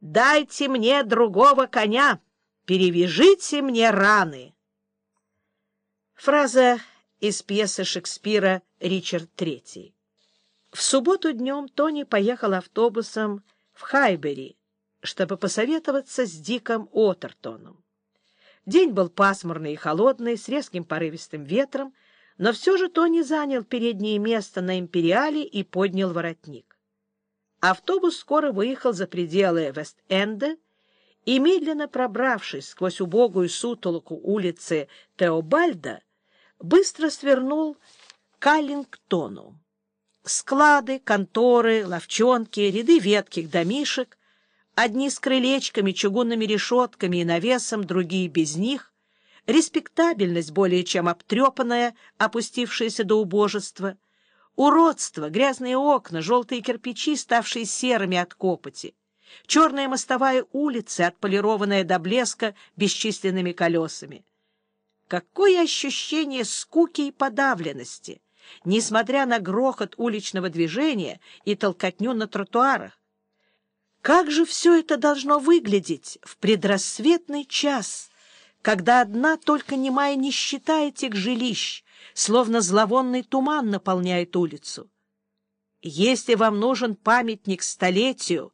«Дайте мне другого коня! Перевяжите мне раны!» Фраза из пьесы Шекспира «Ричард III». В субботу днем Тони поехал автобусом в Хайбери, чтобы посоветоваться с Диком Отертоном. День был пасмурный и холодный, с резким порывистым ветром, но все же Тони занял переднее место на империале и поднял воротник. Автобус скоро выехал за пределы Вест-Энда и, медленно пробравшись сквозь убогую сутолоку улицы Теобальда, быстро свернул к Аллингтону. Склады, конторы, ловчонки, ряды ветких домишек, одни с крылечками, чугунными решетками и навесом, другие без них, респектабельность более чем обтрепанная, опустившаяся до убожества — Уродство, грязные окна, желтые кирпичи, ставшие серыми от копоти, черная мостовая улица, отполированная до блеска бесчисленными колесами. Какое ощущение скуки и подавленности, несмотря на грохот уличного движения и толкотню на тротуарах! Как же все это должно выглядеть в предрассветный час, когда одна только немая нищета этих жилищ, словно зловонный туман наполняет улицу. Если вам нужен памятник столетию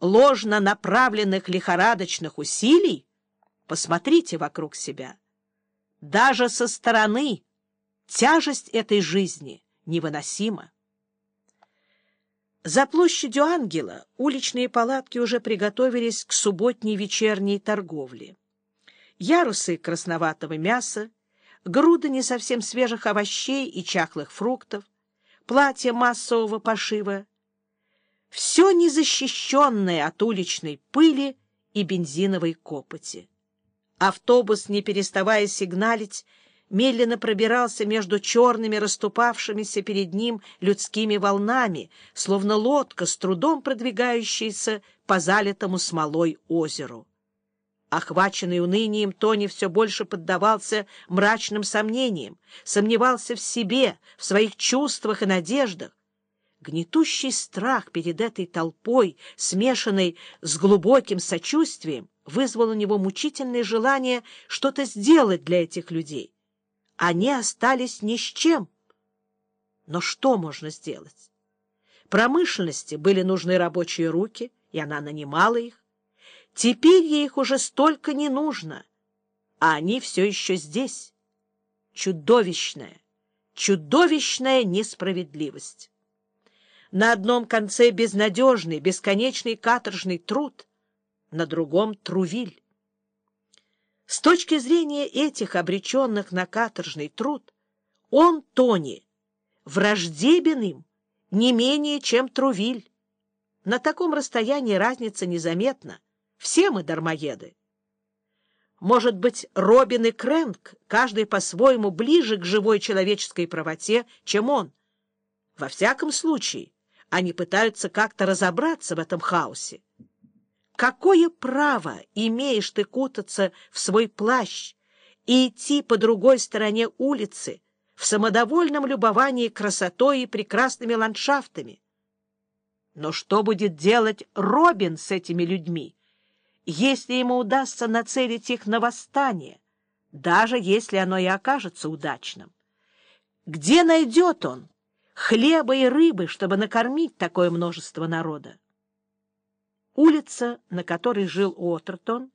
ложно направленных лихорадочных усилий, посмотрите вокруг себя. Даже со стороны тяжесть этой жизни невыносима. За площадью Ангела уличные палатки уже приготовились к субботней вечерней торговле. Ярусы красноватого мяса, груды не совсем свежих овощей и чахлых фруктов, платья массового пошива. Все незащищенное от уличной пыли и бензиновой копоти. Автобус, не переставая сигналить, медленно пробирался между черными расступавшимися перед ним людскими волнами, словно лодка, с трудом продвигающаяся по залитому смолой озеру. Охваченный унынием, Тони все больше поддавался мрачным сомнениям, сомневался в себе, в своих чувствах и надеждах. Гнетущий страх перед этой толпой, смешанный с глубоким сочувствием, вызвал у него мучительное желание что-то сделать для этих людей. Они остались ни с чем. Но что можно сделать? Промышленности были нужны рабочие руки, и она нанимала их. Теперь ей их уже столько не нужно, а они все еще здесь. Чудовищная, чудовищная несправедливость. На одном конце безнадежный, бесконечный каторжный труд, на другом — трувиль. С точки зрения этих обреченных на каторжный труд, он, Тони, враждебен им не менее, чем трувиль. На таком расстоянии разница незаметна. Все мы дармоеды. Может быть, Робин и Крэнк, каждый по-своему ближе к живой человеческой правоте, чем он. Во всяком случае, они пытаются как-то разобраться в этом хаосе. Какое право имеешь ты кутаться в свой плащ и идти по другой стороне улицы в самодовольном любовании красотой и прекрасными ландшафтами? Но что будет делать Робин с этими людьми? Если ему удастся нацелить их на восстание, даже если оно и окажется удачным. Где найдет он хлеба и рыбы, чтобы накормить такое множество народа? Улица, на которой жил Уотертон,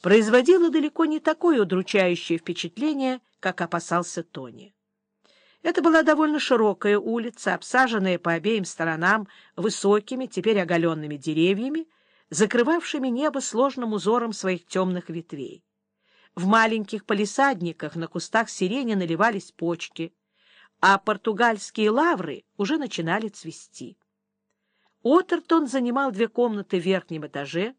производила далеко не такое удручающее впечатление, как опасался Тони. Это была довольно широкая улица, обсаженная по обеим сторонам высокими, теперь оголенными деревьями, закрывавшими небо сложным узором своих темных ветвей. В маленьких палисадниках на кустах сирени наливались почки, а португальские лавры уже начинали цвести. Отертон занимал две комнаты в верхнем этаже,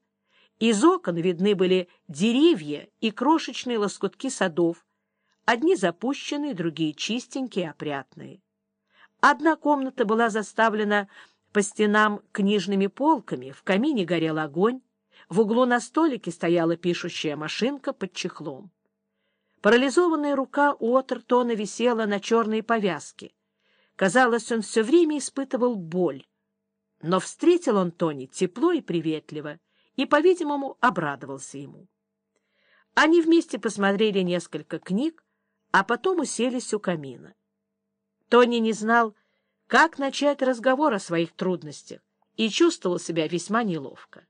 из окон видны были деревья и крошечные лоскутки садов, одни запущенные, другие чистенькие, опрятные. Одна комната была заставлена по стенам книжными полками, в камине горел огонь, в углу на столике стояла пишущая машинка под чехлом. Парализованная рука Уотертона висела на черной повязке. Казалось, он все время испытывал боль. Но встретил он Тони тепло и приветливо и, по-видимому, обрадовался ему. Они вместе посмотрели несколько книг, а потом уселись у камина. Тони не знал, как начать разговор о своих трудностях, и чувствовал себя весьма неловко.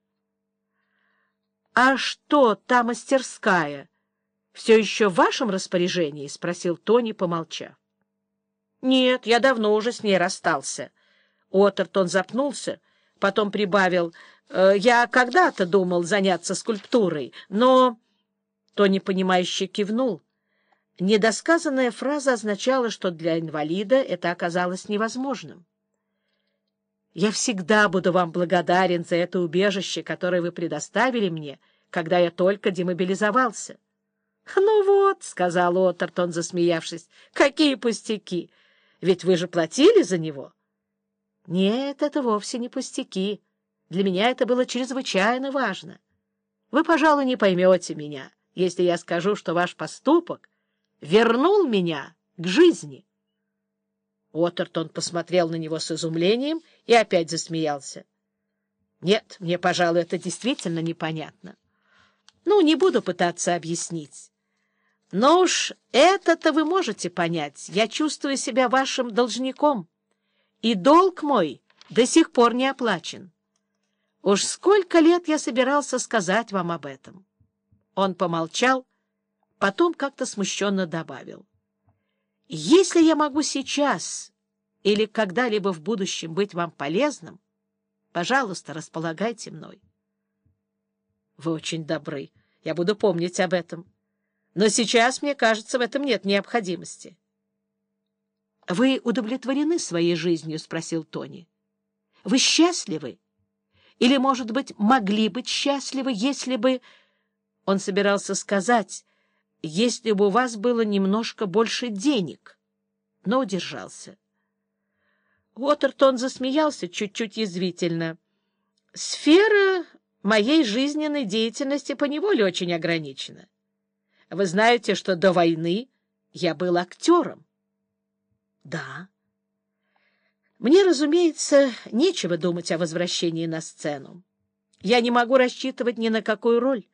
— А что та мастерская? Все еще в вашем распоряжении? — спросил Тони, помолчав. — Нет, я давно уже с ней расстался. Отертон запнулся, потом прибавил. «Э, — Я когда-то думал заняться скульптурой, но... Тони, понимающе кивнул. Недосказанная фраза означала, что для инвалида это оказалось невозможным. Я всегда буду вам благодарен за это убежище, которое вы предоставили мне, когда я только демобилизовался. — Ну вот, — сказал Оттертон, засмеявшись, — какие пустяки! Ведь вы же платили за него. — Нет, это вовсе не пустяки. Для меня это было чрезвычайно важно. Вы, пожалуй, не поймете меня, если я скажу, что ваш поступок вернул меня к жизни. Уоттертон посмотрел на него с изумлением и опять засмеялся. — Нет, мне, пожалуй, это действительно непонятно. Ну, не буду пытаться объяснить. Но уж это-то вы можете понять. Я чувствую себя вашим должником, и долг мой до сих пор не оплачен. Уж сколько лет я собирался сказать вам об этом. Он помолчал, потом как-то смущенно добавил. Если я могу сейчас или когда-либо в будущем быть вам полезным, пожалуйста, располагайте мной. Вы очень добры. Я буду помнить об этом. Но сейчас, мне кажется, в этом нет необходимости. — Вы удовлетворены своей жизнью? — спросил Тони. — Вы счастливы? Или, может быть, могли быть счастливы, если бы... Он собирался сказать если бы у вас было немножко больше денег, но удержался. Уотертон засмеялся чуть-чуть язвительно. «Сфера моей жизненной деятельности поневоле очень ограничена. Вы знаете, что до войны я был актером?» «Да». Мне, разумеется, нечего думать о возвращении на сцену. Я не могу рассчитывать ни на какую роль.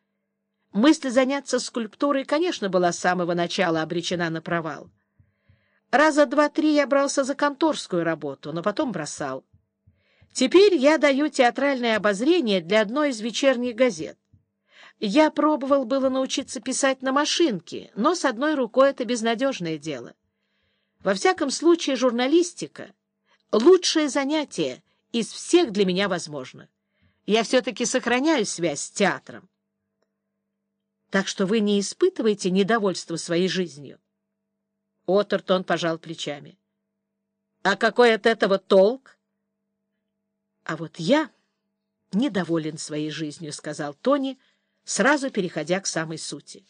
Мысль заняться скульптурой, конечно, была с самого начала обречена на провал. Раза два-три я брался за конторскую работу, но потом бросал. Теперь я даю театральное обозрение для одной из вечерних газет. Я пробовал было научиться писать на машинке, но с одной рукой это безнадежное дело. Во всяком случае, журналистика — лучшее занятие из всех для меня возможно. Я все-таки сохраняю связь с театром. Так что вы не испытываете недовольства своей жизнью? Отертон пожал плечами. — А какой от этого толк? — А вот я недоволен своей жизнью, — сказал Тони, сразу переходя к самой сути.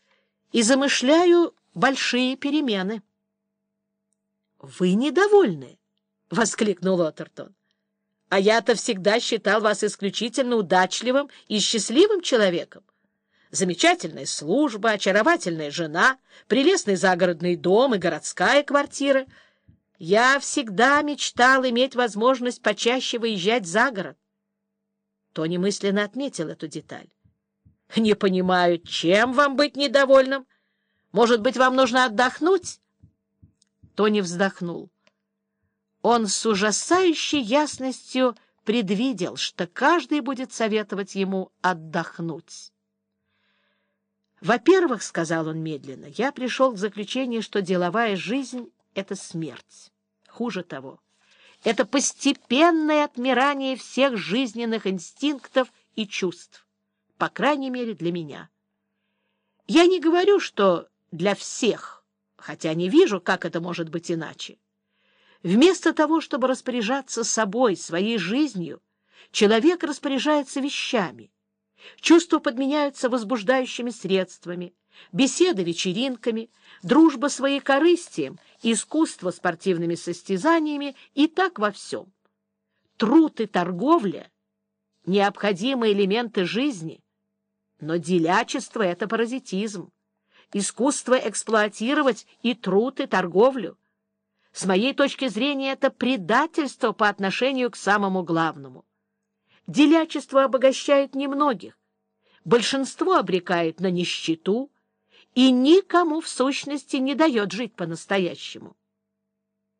— И замышляю большие перемены. — Вы недовольны? — воскликнул Отертон. — А я-то всегда считал вас исключительно удачливым и счастливым человеком замечательная служба, очаровательная жена, прелестный загородный дом и городская квартира. Я всегда мечтал иметь возможность почаще выезжать за город. Тони мысленно отметил эту деталь. — Не понимаю, чем вам быть недовольным? Может быть, вам нужно отдохнуть? Тони вздохнул. Он с ужасающей ясностью предвидел, что каждый будет советовать ему отдохнуть. Во-первых, — сказал он медленно, — я пришел к заключению, что деловая жизнь — это смерть. Хуже того, это постепенное отмирание всех жизненных инстинктов и чувств, по крайней мере, для меня. Я не говорю, что для всех, хотя не вижу, как это может быть иначе. Вместо того, чтобы распоряжаться собой, своей жизнью, человек распоряжается вещами, Чувства подменяются возбуждающими средствами, беседы вечеринками, дружба своей корыстием, искусство спортивными состязаниями и так во всем. Труд и торговля — необходимые элементы жизни, но делячество — это паразитизм, искусство эксплуатировать и труд, и торговлю. С моей точки зрения, это предательство по отношению к самому главному. Делячество обогащает немногих, большинство обрекает на нищету и никому в сущности не дает жить по-настоящему.